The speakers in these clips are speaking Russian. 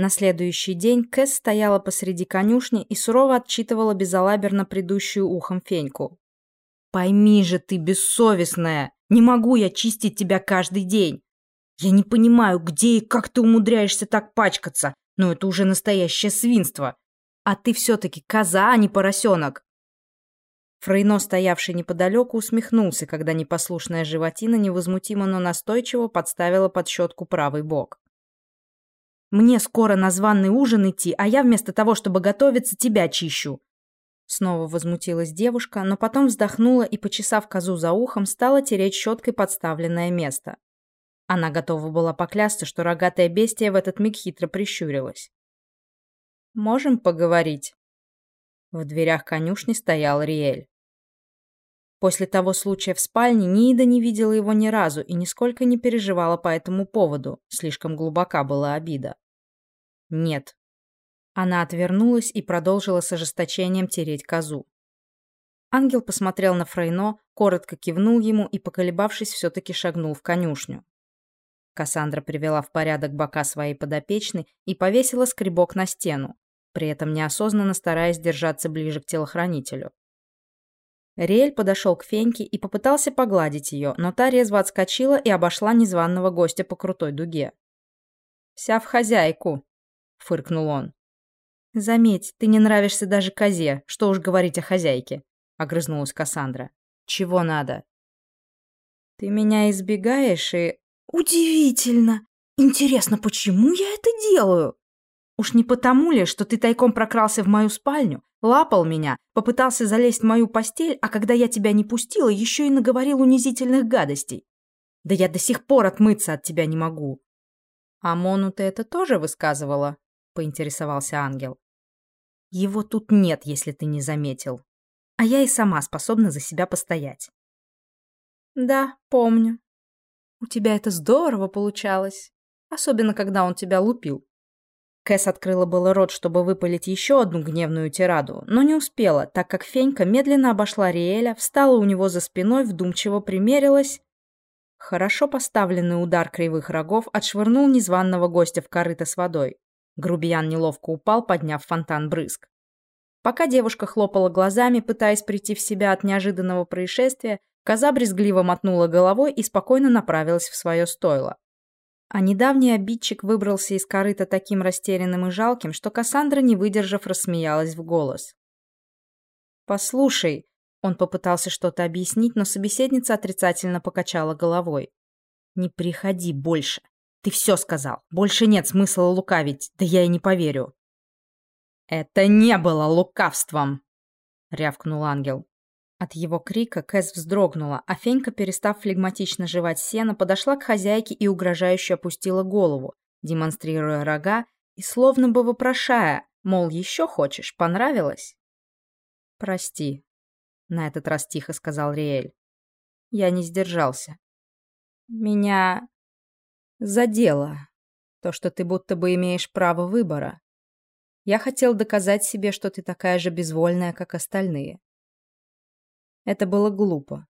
На следующий день Кэс стояла посреди конюшни и сурово отчитывала безалаберно предыдущую ухом Феньку. «Пойми же ты, бессовестная! Не могу я чистить тебя каждый день! Я не понимаю, где и как ты умудряешься так пачкаться, но это уже настоящее свинство! А ты все-таки коза, а не поросенок!» Фрейно, стоявший неподалеку, усмехнулся, когда непослушная животина невозмутимо, но настойчиво подставила под щетку правый бок. Мне скоро на званый ужин идти, а я вместо того, чтобы готовиться, тебя чищу. Снова возмутилась девушка, но потом вздохнула и, почесав козу за ухом, стала тереть щеткой подставленное место. Она готова была поклясться, что рогатая бестия в этот миг хитро прищурилась. «Можем поговорить?» В дверях конюшни стоял Риэль. После того случая в спальне Нида не видела его ни разу и нисколько не переживала по этому поводу, слишком глубока была обида. Нет. Она отвернулась и продолжила с ожесточением тереть козу. Ангел посмотрел на Фрейно, коротко кивнул ему и, поколебавшись, все-таки шагнул в конюшню. Кассандра привела в порядок бока своей подопечной и повесила скребок на стену, при этом неосознанно стараясь держаться ближе к телохранителю. Риэль подошел к Феньке и попытался погладить ее, но та резво отскочила и обошла незваного гостя по крутой дуге. «Вся в хозяйку», — фыркнул он. «Заметь, ты не нравишься даже козе, что уж говорить о хозяйке», — огрызнулась Кассандра. «Чего надо?» «Ты меня избегаешь и...» «Удивительно! Интересно, почему я это делаю?» Уж не потому ли, что ты тайком прокрался в мою спальню, лапал меня, попытался залезть в мою постель, а когда я тебя не пустила, еще и наговорил унизительных гадостей? Да я до сих пор отмыться от тебя не могу. А Мону ты это тоже высказывала? Поинтересовался ангел. Его тут нет, если ты не заметил. А я и сама способна за себя постоять. Да, помню. У тебя это здорово получалось. Особенно, когда он тебя лупил. Кэс открыла было рот, чтобы выпалить еще одну гневную тираду, но не успела, так как Фенька медленно обошла Риэля, встала у него за спиной, вдумчиво примерилась. Хорошо поставленный удар кривых рогов отшвырнул незваного гостя в корыто с водой. Грубиян неловко упал, подняв фонтан брызг. Пока девушка хлопала глазами, пытаясь прийти в себя от неожиданного происшествия, коза брезгливо мотнула головой и спокойно направилась в свое стойло. А недавний обидчик выбрался из корыта таким растерянным и жалким, что Кассандра, не выдержав, рассмеялась в голос. «Послушай», — он попытался что-то объяснить, но собеседница отрицательно покачала головой. «Не приходи больше. Ты все сказал. Больше нет смысла лукавить. Да я и не поверю». «Это не было лукавством!» — рявкнул ангел. От его крика Кэс вздрогнула, а Фенька, перестав флегматично жевать сено, подошла к хозяйке и угрожающе опустила голову, демонстрируя рога и словно бы вопрошая, мол, еще хочешь, понравилось? «Прости», — на этот раз тихо сказал Риэль. Я не сдержался. «Меня задело то, что ты будто бы имеешь право выбора. Я хотел доказать себе, что ты такая же безвольная, как остальные. Это было глупо.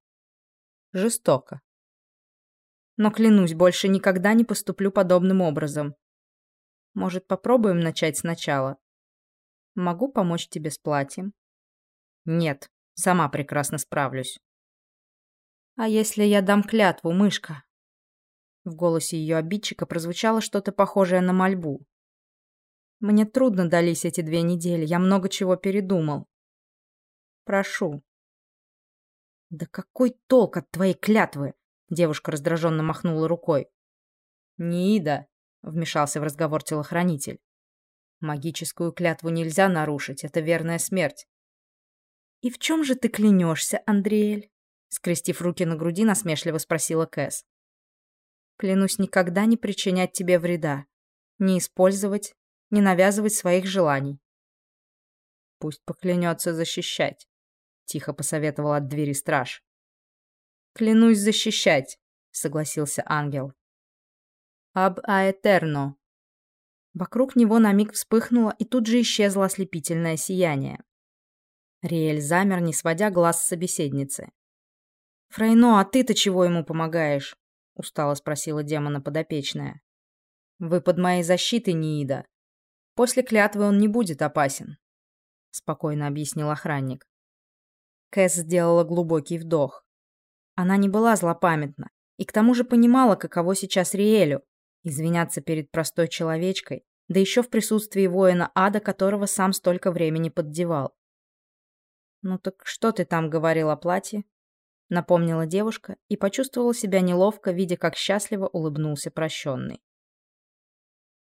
Жестоко. Но клянусь, больше никогда не поступлю подобным образом. Может, попробуем начать сначала? Могу помочь тебе с платьем? Нет, сама прекрасно справлюсь. А если я дам клятву, мышка? В голосе ее обидчика прозвучало что-то похожее на мольбу. Мне трудно дались эти две недели, я много чего передумал. Прошу, «Да какой толк от твоей клятвы?» Девушка раздраженно махнула рукой. «Нида», — вмешался в разговор телохранитель. «Магическую клятву нельзя нарушить, это верная смерть». «И в чем же ты клянешься, Андреэль?» Скрестив руки на груди, насмешливо спросила Кэс. «Клянусь никогда не причинять тебе вреда, не использовать, не навязывать своих желаний». «Пусть поклянется защищать», тихо посоветовал от двери страж. Клянусь защищать, согласился ангел. Аб аэтерно. Вокруг него на миг вспыхнуло, и тут же исчезло ослепительное сияние. Риэль замер, не сводя глаз с собеседницы. «Фрейно, а ты-то чего ему помогаешь?» — устало спросила демона подопечная. «Вы под моей защитой, Ниида. После клятвы он не будет опасен», — спокойно объяснил охранник. Кэс сделала глубокий вдох. Она не была злопамятна и к тому же понимала, каково сейчас Риэлю, извиняться перед простой человечкой, да еще в присутствии воина ада, которого сам столько времени поддевал. «Ну так что ты там говорил о платье?» Напомнила девушка и почувствовала себя неловко, видя, как счастливо улыбнулся прощенный.